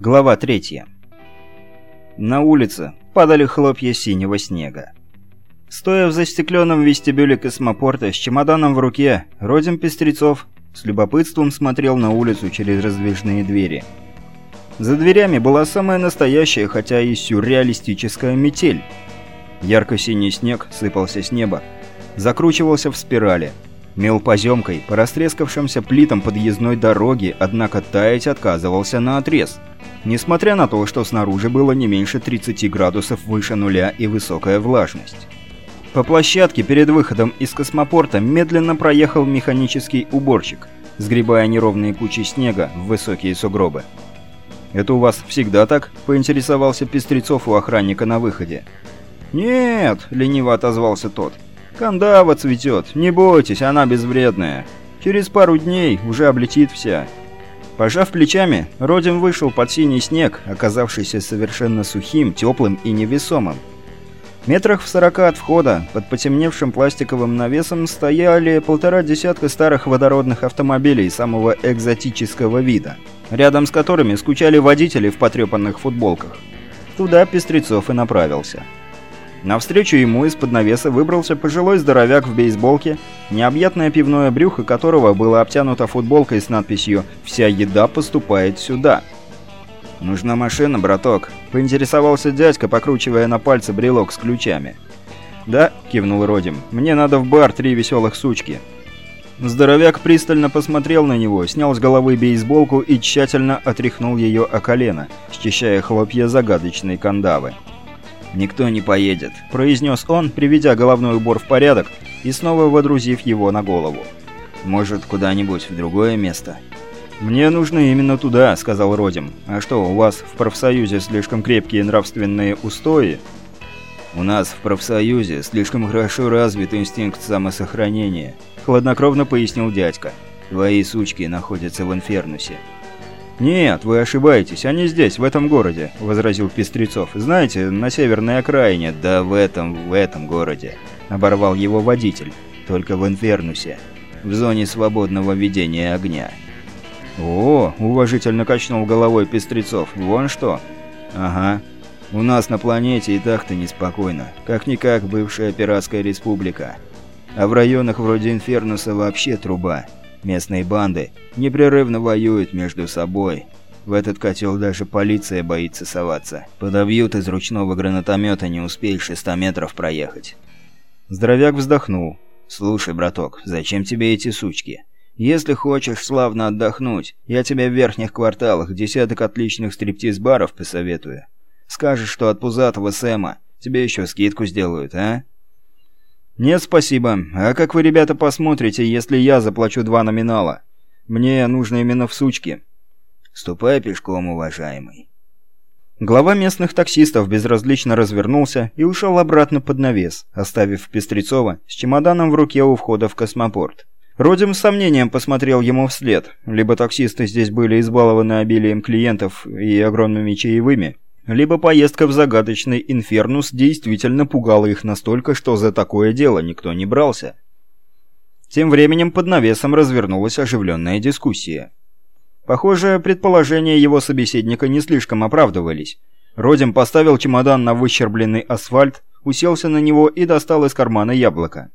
Глава третья. На улице падали хлопья синего снега. Стоя в застекленном вестибюле космопорта с чемоданом в руке, Родим Пестрецов с любопытством смотрел на улицу через раздвижные двери. За дверями была самая настоящая, хотя и сюрреалистическая метель. Ярко-синий снег сыпался с неба, закручивался в спирали, мел поземкой по растрескавшимся плитам подъездной дороги, однако таять отказывался на отрез – несмотря на то, что снаружи было не меньше 30 градусов выше нуля и высокая влажность. По площадке перед выходом из космопорта медленно проехал механический уборщик, сгребая неровные кучи снега в высокие сугробы. «Это у вас всегда так?» – поинтересовался Пестрецов у охранника на выходе. «Нет», – лениво отозвался тот. «Кандава цветет, не бойтесь, она безвредная. Через пару дней уже облетит вся. Пожав плечами, Родин вышел под синий снег, оказавшийся совершенно сухим, теплым и невесомым. Метрах в сорока от входа, под потемневшим пластиковым навесом, стояли полтора десятка старых водородных автомобилей самого экзотического вида, рядом с которыми скучали водители в потрепанных футболках. Туда Пестрецов и направился. Навстречу ему из-под навеса выбрался пожилой здоровяк в бейсболке, необъятное пивное брюхо которого было обтянуто футболкой с надписью «Вся еда поступает сюда». «Нужна машина, браток», — поинтересовался дядька, покручивая на пальце брелок с ключами. «Да», — кивнул Родим, — «мне надо в бар три веселых сучки». Здоровяк пристально посмотрел на него, снял с головы бейсболку и тщательно отряхнул ее о колено, счищая хлопья загадочной кандавы. «Никто не поедет», — произнес он, приведя головной убор в порядок и снова водрузив его на голову. «Может, куда-нибудь в другое место?» «Мне нужно именно туда», — сказал Родим. «А что, у вас в профсоюзе слишком крепкие нравственные устои?» «У нас в профсоюзе слишком хорошо развит инстинкт самосохранения», — хладнокровно пояснил дядька. «Твои сучки находятся в Инфернусе». «Нет, вы ошибаетесь, они здесь, в этом городе», — возразил Пестрецов. «Знаете, на северной окраине, да в этом, в этом городе», — оборвал его водитель. «Только в Инфернусе, в зоне свободного ведения огня». «О!» — уважительно качнул головой Пестрецов. «Вон что!» «Ага. У нас на планете и так-то неспокойно. Как-никак бывшая пиратская республика. А в районах вроде Инфернуса вообще труба». Местные банды непрерывно воюют между собой. В этот котел даже полиция боится соваться. Подобьют из ручного гранатомета, не успеешь и 100 метров проехать. Здоровяк вздохнул. «Слушай, браток, зачем тебе эти сучки? Если хочешь славно отдохнуть, я тебе в верхних кварталах десяток отличных стриптиз-баров посоветую. Скажешь, что от пузатого Сэма. Тебе еще скидку сделают, а?» «Нет, спасибо. А как вы, ребята, посмотрите, если я заплачу два номинала? Мне нужно именно в сучки». «Ступай пешком, уважаемый». Глава местных таксистов безразлично развернулся и ушел обратно под навес, оставив Пестрецова с чемоданом в руке у входа в космопорт. Родим с сомнением посмотрел ему вслед. Либо таксисты здесь были избалованы обилием клиентов и огромными чаевыми, либо поездка в загадочный Инфернус действительно пугала их настолько, что за такое дело никто не брался. Тем временем под навесом развернулась оживленная дискуссия. Похоже, предположения его собеседника не слишком оправдывались. Родим поставил чемодан на выщербленный асфальт, уселся на него и достал из кармана яблоко.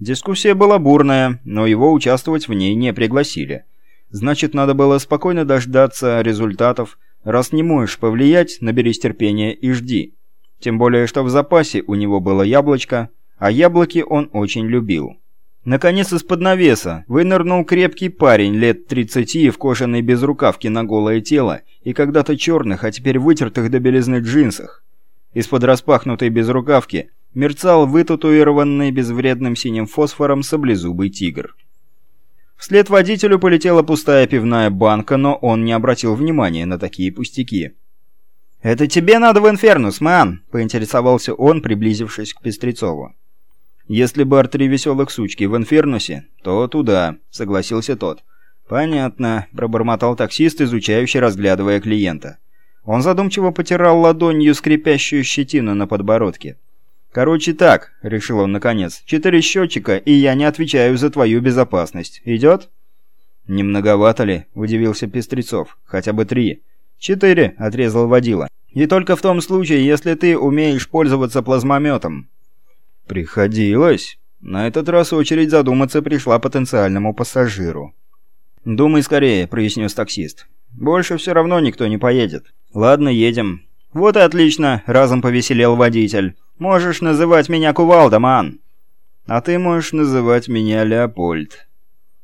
Дискуссия была бурная, но его участвовать в ней не пригласили. Значит, надо было спокойно дождаться результатов, Раз не можешь повлиять, наберись терпения и жди. Тем более, что в запасе у него было яблочко, а яблоки он очень любил. Наконец, из-под навеса вынырнул крепкий парень лет 30 в кожаной безрукавке на голое тело и когда-то черных, а теперь вытертых до белизны джинсах. Из-под распахнутой безрукавки мерцал вытатуированный безвредным синим фосфором саблезубый тигр. Вслед водителю полетела пустая пивная банка, но он не обратил внимания на такие пустяки. «Это тебе надо в Инфернус, ман!» — поинтересовался он, приблизившись к Пестрецову. «Если бар «Три веселых сучки» в Инфернусе, то туда», — согласился тот. «Понятно», — пробормотал таксист, изучающий, разглядывая клиента. Он задумчиво потирал ладонью скрипящую щетину на подбородке. «Короче так», — решил он наконец, — «четыре счетчика, и я не отвечаю за твою безопасность. Идет?» «Не многовато ли?» — удивился Пестрецов. «Хотя бы три. «Четыре», — отрезал водила. «И только в том случае, если ты умеешь пользоваться плазмометом». «Приходилось». На этот раз очередь задуматься пришла потенциальному пассажиру. «Думай скорее», — произнес таксист. «Больше все равно никто не поедет». «Ладно, едем». «Вот и отлично», — разом повеселел водитель. «Можешь называть меня Кувалда, ман». «А ты можешь называть меня Леопольд».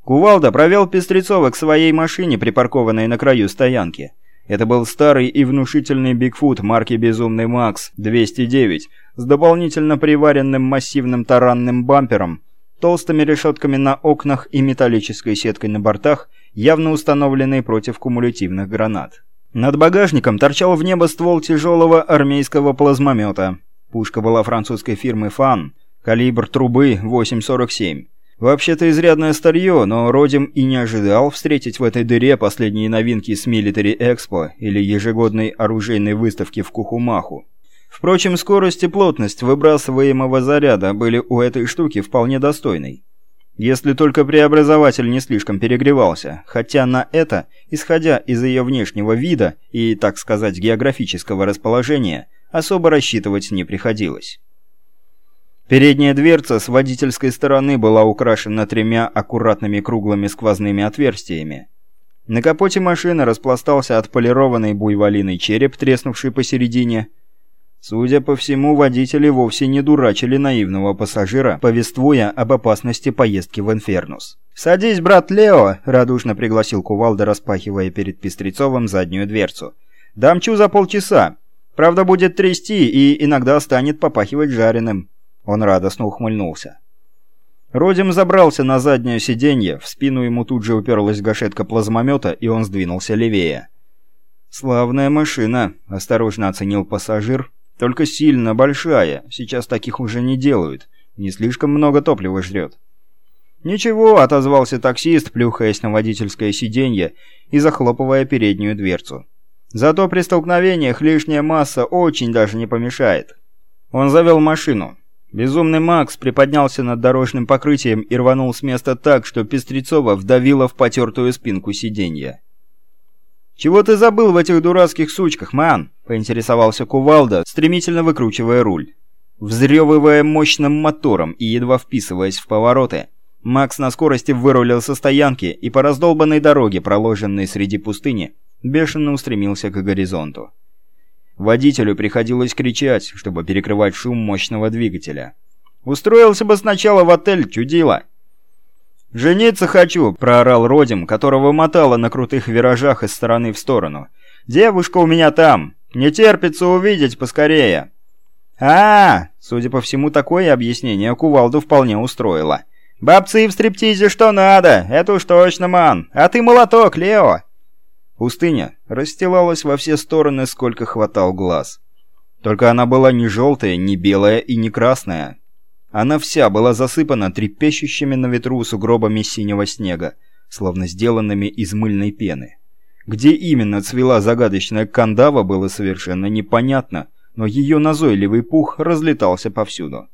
Кувалда провел Пестрецова к своей машине, припаркованной на краю стоянки. Это был старый и внушительный Бигфут марки «Безумный Макс» 209 с дополнительно приваренным массивным таранным бампером, толстыми решетками на окнах и металлической сеткой на бортах, явно установленной против кумулятивных гранат. Над багажником торчал в небо ствол тяжелого армейского плазмомета. Пушка была французской фирмы «Фан», калибр трубы 8,47. Вообще-то изрядное старье, но Родим и не ожидал встретить в этой дыре последние новинки с Military Expo или ежегодной оружейной выставки в Кухумаху. Впрочем, скорость и плотность выбрасываемого заряда были у этой штуки вполне достойной. Если только преобразователь не слишком перегревался, хотя на это, исходя из ее внешнего вида и, так сказать, географического расположения, особо рассчитывать не приходилось. Передняя дверца с водительской стороны была украшена тремя аккуратными круглыми сквозными отверстиями. На капоте машины распластался отполированный буйволиный череп, треснувший посередине, Судя по всему, водители вовсе не дурачили наивного пассажира, повествуя об опасности поездки в Инфернус. «Садись, брат Лео!» — радушно пригласил Кувалда, распахивая перед Пестрецовым заднюю дверцу. «Дамчу за полчаса. Правда, будет трясти и иногда станет попахивать жареным». Он радостно ухмыльнулся. Родим забрался на заднее сиденье, в спину ему тут же уперлась гашетка плазмомета, и он сдвинулся левее. «Славная машина», — осторожно оценил пассажир, только сильно большая, сейчас таких уже не делают. Не слишком много топлива жрет. «Ничего», — отозвался таксист, плюхаясь на водительское сиденье и захлопывая переднюю дверцу. «Зато при столкновениях лишняя масса очень даже не помешает». Он завел машину. Безумный Макс приподнялся над дорожным покрытием и рванул с места так, что Пестрецова вдавила в потертую спинку сиденья. «Чего ты забыл в этих дурацких сучках, ман?» — поинтересовался Кувалда, стремительно выкручивая руль. Взрёвывая мощным мотором и едва вписываясь в повороты, Макс на скорости вырулил со стоянки и по раздолбанной дороге, проложенной среди пустыни, бешено устремился к горизонту. Водителю приходилось кричать, чтобы перекрывать шум мощного двигателя. «Устроился бы сначала в отель, чудило!» «Жениться хочу!» – проорал Родим, которого мотало на крутых виражах из стороны в сторону. «Девушка у меня там! Не терпится увидеть поскорее!» а, -а, -а Судя по всему, такое объяснение кувалду вполне устроило. «Бабцы в стриптизе что надо! Это уж точно, ман! А ты молоток, Лео!» Пустыня расстилалась во все стороны, сколько хватал глаз. Только она была не желтая, не белая и не красная. Она вся была засыпана трепещущими на ветру сугробами синего снега, словно сделанными из мыльной пены. Где именно цвела загадочная кандава, было совершенно непонятно, но ее назойливый пух разлетался повсюду.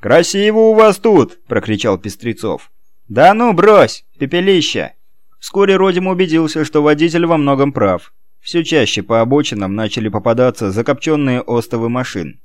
«Красиво у вас тут!» — прокричал Пестрецов. «Да ну, брось! Пепелище!» Вскоре Родим убедился, что водитель во многом прав. Все чаще по обочинам начали попадаться закопченные остовы машин.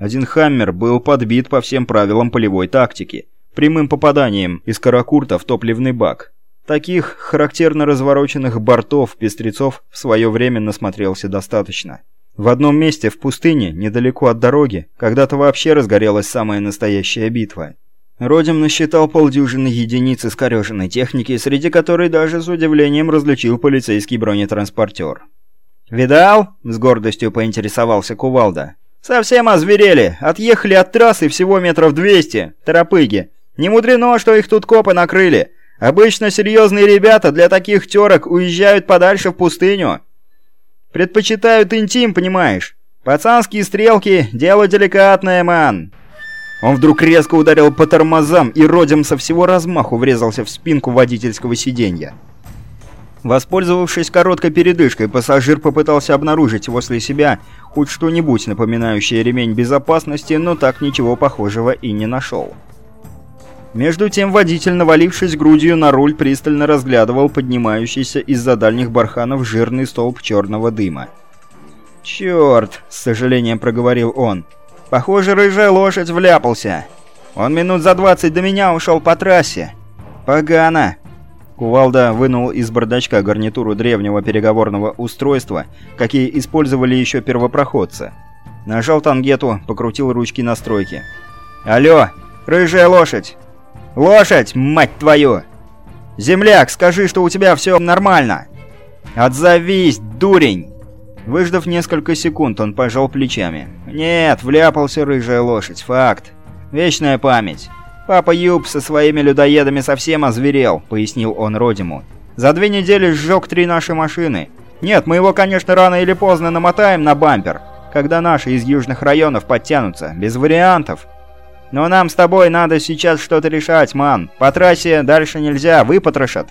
Один «Хаммер» был подбит по всем правилам полевой тактики, прямым попаданием из каракурта в топливный бак. Таких характерно развороченных бортов Пестрецов в свое время насмотрелся достаточно. В одном месте в пустыне, недалеко от дороги, когда-то вообще разгорелась самая настоящая битва. Родим насчитал полдюжины единиц искореженной техники, среди которой даже с удивлением различил полицейский бронетранспортер. «Видал?» — с гордостью поинтересовался Кувалда. «Совсем озверели. Отъехали от трассы всего метров двести. Торопыги. Не мудрено, что их тут копы накрыли. Обычно серьезные ребята для таких терок уезжают подальше в пустыню. Предпочитают интим, понимаешь? Пацанские стрелки — дело деликатное, ман». Он вдруг резко ударил по тормозам и родем со всего размаху врезался в спинку водительского сиденья. Воспользовавшись короткой передышкой, пассажир попытался обнаружить возле себя хоть что-нибудь напоминающее ремень безопасности, но так ничего похожего и не нашел. Между тем водитель, навалившись грудью на руль, пристально разглядывал поднимающийся из-за дальних барханов жирный столб черного дыма. «Черт!» — с сожалением проговорил он. «Похоже, рыжая лошадь вляпался. Он минут за двадцать до меня ушел по трассе. Погано!» Кувалда вынул из бардачка гарнитуру древнего переговорного устройства, какие использовали еще первопроходцы. Нажал тангету, покрутил ручки настройки. «Алло! Рыжая лошадь! «Лошадь, мать твою!» «Земляк, скажи, что у тебя все нормально!» «Отзовись, дурень!» Выждав несколько секунд, он пожал плечами. «Нет, вляпался рыжая лошадь, факт. Вечная память. Папа Юб со своими людоедами совсем озверел», — пояснил он Родиму. «За две недели сжег три наши машины. Нет, мы его, конечно, рано или поздно намотаем на бампер, когда наши из южных районов подтянутся, без вариантов. Но нам с тобой надо сейчас что-то решать, ман. По трассе дальше нельзя, выпотрошат».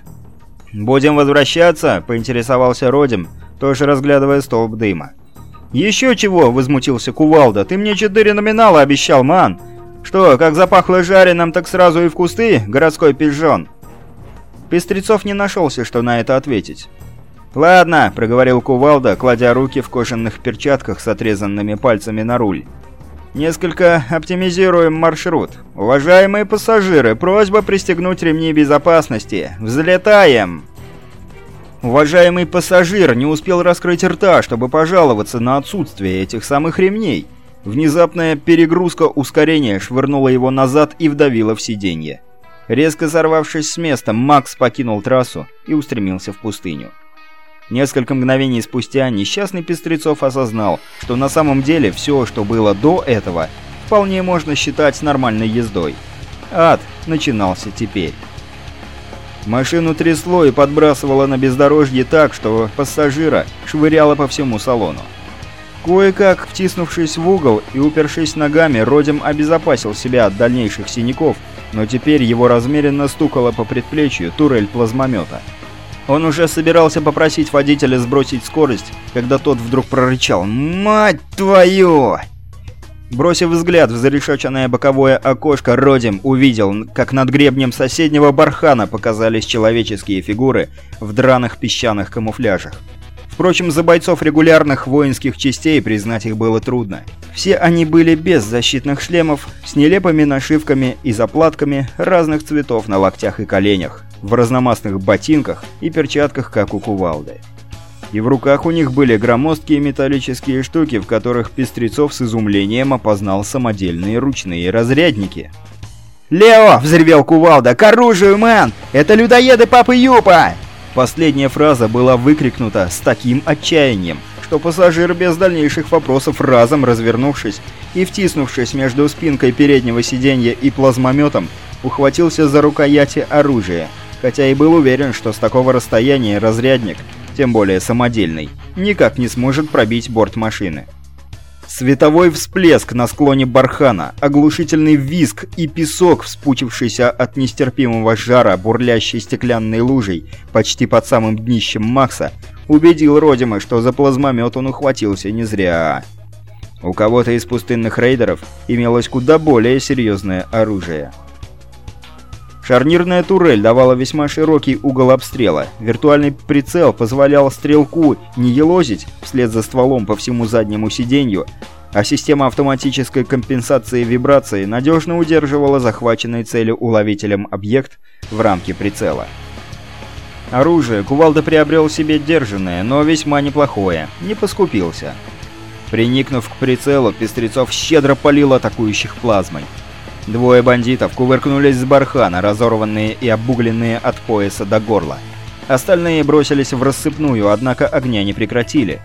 «Будем возвращаться?» — поинтересовался Родим, тоже разглядывая столб дыма. «Еще чего?» — возмутился Кувалда. «Ты мне четыре номинала обещал, ман. Что, как запахло жареным, так сразу и в кусты, городской пижон?» Пестрецов не нашелся, что на это ответить. «Ладно», — проговорил Кувалда, кладя руки в кожаных перчатках с отрезанными пальцами на руль. Несколько оптимизируем маршрут. Уважаемые пассажиры, просьба пристегнуть ремни безопасности. Взлетаем!» Уважаемый пассажир не успел раскрыть рта, чтобы пожаловаться на отсутствие этих самых ремней. Внезапная перегрузка ускорения швырнула его назад и вдавила в сиденье. Резко сорвавшись с места, Макс покинул трассу и устремился в пустыню. Несколько мгновений спустя несчастный Пестрецов осознал, что на самом деле все, что было до этого, вполне можно считать нормальной ездой. Ад начинался теперь. Машину трясло и подбрасывало на бездорожье так, что пассажира швыряло по всему салону. Кое-как, втиснувшись в угол и упершись ногами, Родим обезопасил себя от дальнейших синяков, но теперь его размеренно стукало по предплечью турель плазмомета. Он уже собирался попросить водителя сбросить скорость, когда тот вдруг прорычал «Мать твою!». Бросив взгляд в зарешоченное боковое окошко, Родим увидел, как над гребнем соседнего бархана показались человеческие фигуры в драных песчаных камуфляжах. Впрочем, за бойцов регулярных воинских частей признать их было трудно. Все они были без защитных шлемов, с нелепыми нашивками и заплатками разных цветов на локтях и коленях в разномастных ботинках и перчатках, как у кувалды. И в руках у них были громоздкие металлические штуки, в которых Пестрецов с изумлением опознал самодельные ручные разрядники. «Лео!» — взревел кувалда. «К оружию, мэн! Это людоеды Папы Юпа!» Последняя фраза была выкрикнута с таким отчаянием, что пассажир без дальнейших вопросов разом развернувшись и втиснувшись между спинкой переднего сиденья и плазмометом, ухватился за рукояти оружия — хотя и был уверен, что с такого расстояния разрядник, тем более самодельный, никак не сможет пробить борт машины. Световой всплеск на склоне бархана, оглушительный визг и песок, вспучившийся от нестерпимого жара бурлящей стеклянной лужей почти под самым днищем Макса, убедил Родима, что за плазмомет он ухватился не зря. У кого-то из пустынных рейдеров имелось куда более серьезное оружие. Шарнирная турель давала весьма широкий угол обстрела. Виртуальный прицел позволял стрелку не елозить вслед за стволом по всему заднему сиденью, а система автоматической компенсации вибрации надежно удерживала захваченный целью уловителем объект в рамке прицела. Оружие Кувалда приобрел себе держанное, но весьма неплохое, не поскупился. Приникнув к прицелу, Пестрецов щедро полил атакующих плазмой. Двое бандитов кувыркнулись с бархана, разорванные и обугленные от пояса до горла. Остальные бросились в рассыпную, однако огня не прекратили.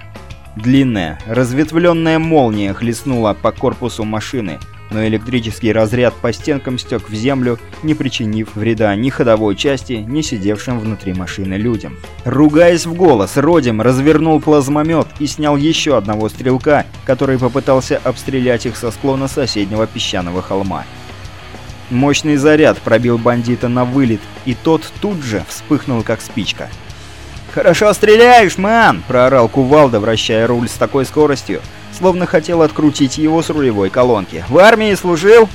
Длинная, разветвленная молния хлестнула по корпусу машины, но электрический разряд по стенкам стек в землю, не причинив вреда ни ходовой части, ни сидевшим внутри машины людям. Ругаясь в голос, Родим развернул плазмомет и снял еще одного стрелка, который попытался обстрелять их со склона соседнего песчаного холма. Мощный заряд пробил бандита на вылет, и тот тут же вспыхнул как спичка. «Хорошо стреляешь, ман!» – проорал Кувалда, вращая руль с такой скоростью, словно хотел открутить его с рулевой колонки. «В армии служил?»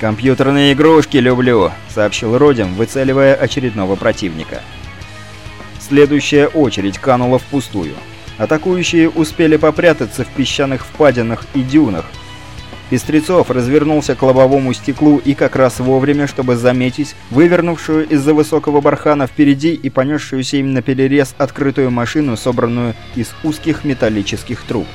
«Компьютерные игрушки люблю», — сообщил Родим, выцеливая очередного противника. Следующая очередь канула впустую. Атакующие успели попрятаться в песчаных впадинах и дюнах. Пестрецов развернулся к лобовому стеклу и как раз вовремя, чтобы заметить вывернувшую из-за высокого бархана впереди и понесшуюся им на перерез открытую машину, собранную из узких металлических труб.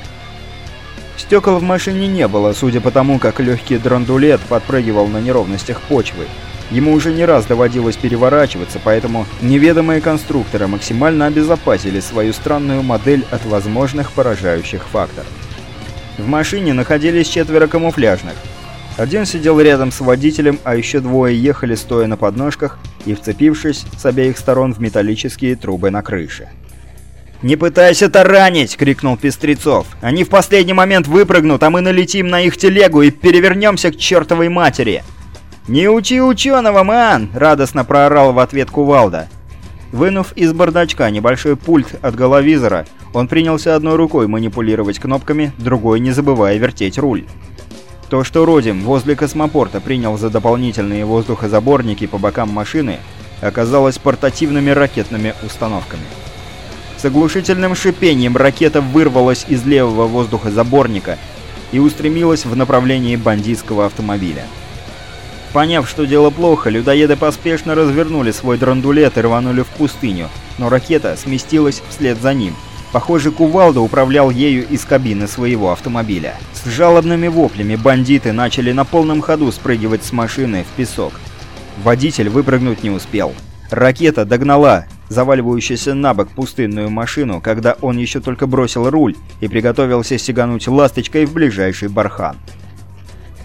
Стекол в машине не было, судя по тому, как легкий драндулет подпрыгивал на неровностях почвы. Ему уже не раз доводилось переворачиваться, поэтому неведомые конструкторы максимально обезопасили свою странную модель от возможных поражающих факторов. В машине находились четверо камуфляжных. Один сидел рядом с водителем, а еще двое ехали стоя на подножках и вцепившись с обеих сторон в металлические трубы на крыше. «Не пытайся таранить!» — крикнул Пестрецов. «Они в последний момент выпрыгнут, а мы налетим на их телегу и перевернемся к чертовой матери!» «Не учи ученого, ман!» — радостно проорал в ответ Кувалда. Вынув из бардачка небольшой пульт от головизора, он принялся одной рукой манипулировать кнопками, другой не забывая вертеть руль. То, что Родим возле космопорта принял за дополнительные воздухозаборники по бокам машины, оказалось портативными ракетными установками. С оглушительным шипением ракета вырвалась из левого воздухозаборника и устремилась в направлении бандитского автомобиля. Поняв, что дело плохо, людоеды поспешно развернули свой драндулет и рванули в пустыню, но ракета сместилась вслед за ним. Похоже, Кувалда управлял ею из кабины своего автомобиля. С жалобными воплями бандиты начали на полном ходу спрыгивать с машины в песок. Водитель выпрыгнуть не успел. Ракета догнала заваливающуюся на бок пустынную машину, когда он еще только бросил руль и приготовился сигануть ласточкой в ближайший бархан.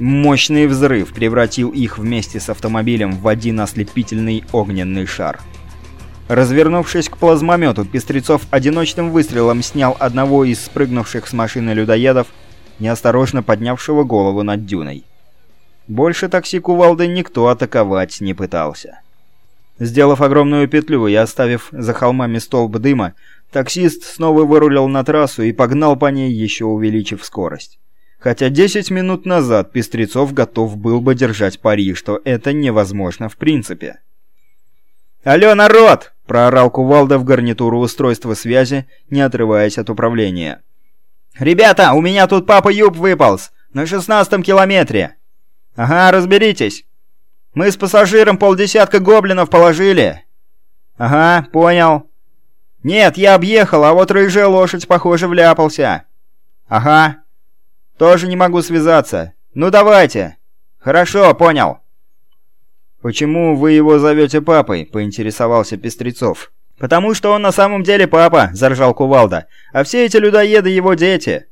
Мощный взрыв превратил их вместе с автомобилем в один ослепительный огненный шар. Развернувшись к плазмомету, Пестрецов одиночным выстрелом снял одного из спрыгнувших с машины людоедов, неосторожно поднявшего голову над дюной. Больше такси Кувалды никто атаковать не пытался. Сделав огромную петлю и оставив за холмами столб дыма, таксист снова вырулил на трассу и погнал по ней, еще увеличив скорость. Хотя 10 минут назад Пестрецов готов был бы держать пари, что это невозможно в принципе. «Алло, народ!» – проорал Кувалда в гарнитуру устройства связи, не отрываясь от управления. «Ребята, у меня тут папа Юб выполз! На шестнадцатом километре!» «Ага, разберитесь!» Мы с пассажиром полдесятка гоблинов положили». «Ага, понял». «Нет, я объехал, а вот рыжая лошадь, похоже, вляпался». «Ага. Тоже не могу связаться. Ну давайте». «Хорошо, понял». «Почему вы его зовете папой?» — поинтересовался Пестрецов. «Потому что он на самом деле папа», — заржал Кувалда. «А все эти людоеды его дети.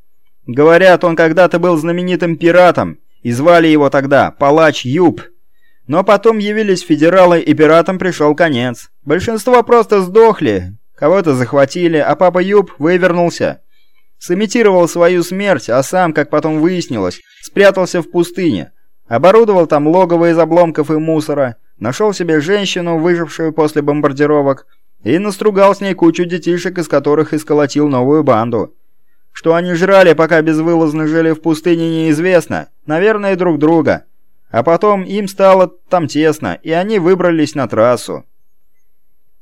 Говорят, он когда-то был знаменитым пиратом, и звали его тогда Палач Юб». Но потом явились федералы, и пиратам пришел конец. Большинство просто сдохли, кого-то захватили, а папа Юб вывернулся. Сымитировал свою смерть, а сам, как потом выяснилось, спрятался в пустыне. Оборудовал там логово из обломков и мусора, нашел себе женщину, выжившую после бомбардировок, и настругал с ней кучу детишек, из которых исколотил новую банду. Что они жрали, пока безвылазно жили в пустыне, неизвестно. Наверное, друг друга. А потом им стало там тесно, и они выбрались на трассу.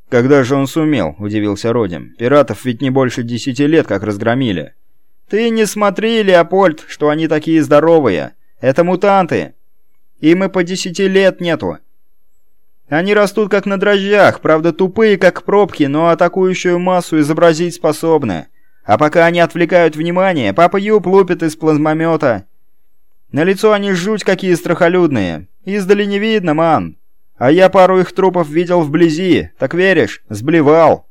«Когда же он сумел?» – удивился Родим. «Пиратов ведь не больше десяти лет как разгромили». «Ты не смотри, Леопольд, что они такие здоровые. Это мутанты. Им и по десяти лет нету. Они растут как на дрожжах, правда тупые как пробки, но атакующую массу изобразить способны. А пока они отвлекают внимание, папа Юб лупит из плазмомета на лицо они жуть какие страхолюдные. Издали не видно, ман. А я пару их трупов видел вблизи, так веришь? Сблевал.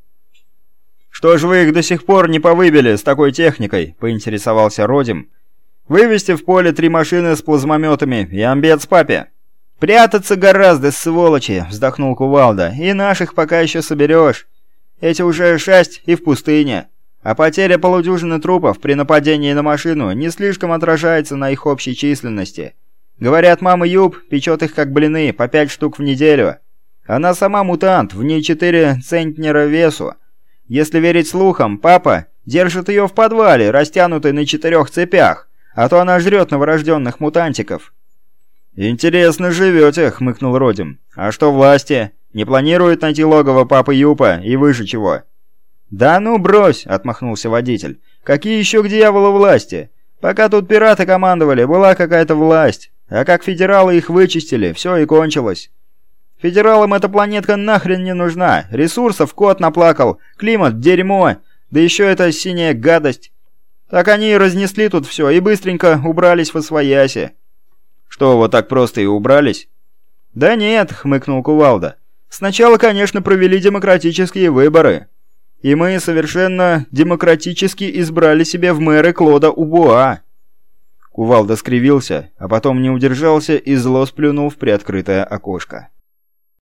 «Что ж вы их до сих пор не повыбили с такой техникой?» — поинтересовался Родим. «Вывести в поле три машины с плазмометами и амбец папе». «Прятаться гораздо, сволочи!» — вздохнул Кувалда. «И наших пока еще соберешь. Эти уже шесть и в пустыне. А потеря полудюжины трупов при нападении на машину не слишком отражается на их общей численности. Говорят, мама Юб печет их как блины, по пять штук в неделю. Она сама мутант, в ней четыре центнера весу. Если верить слухам, папа держит ее в подвале, растянутой на четырех цепях, а то она жрет новорожденных мутантиков. «Интересно живете», — хмыкнул Родим. «А что власти? Не планируют найти логово папы Юпа и выше чего?» «Да ну брось!» — отмахнулся водитель. «Какие еще к дьяволу власти? Пока тут пираты командовали, была какая-то власть. А как федералы их вычистили, все и кончилось. Федералам эта планетка нахрен не нужна. Ресурсов кот наплакал, климат — дерьмо, да еще эта синяя гадость. Так они и разнесли тут все и быстренько убрались в освояси. «Что, вот так просто и убрались?» «Да нет», — хмыкнул Кувалда. «Сначала, конечно, провели демократические выборы. И мы совершенно демократически избрали себе в мэры Клода Убуа». Кувалда скривился, а потом не удержался и зло сплюнул в приоткрытое окошко.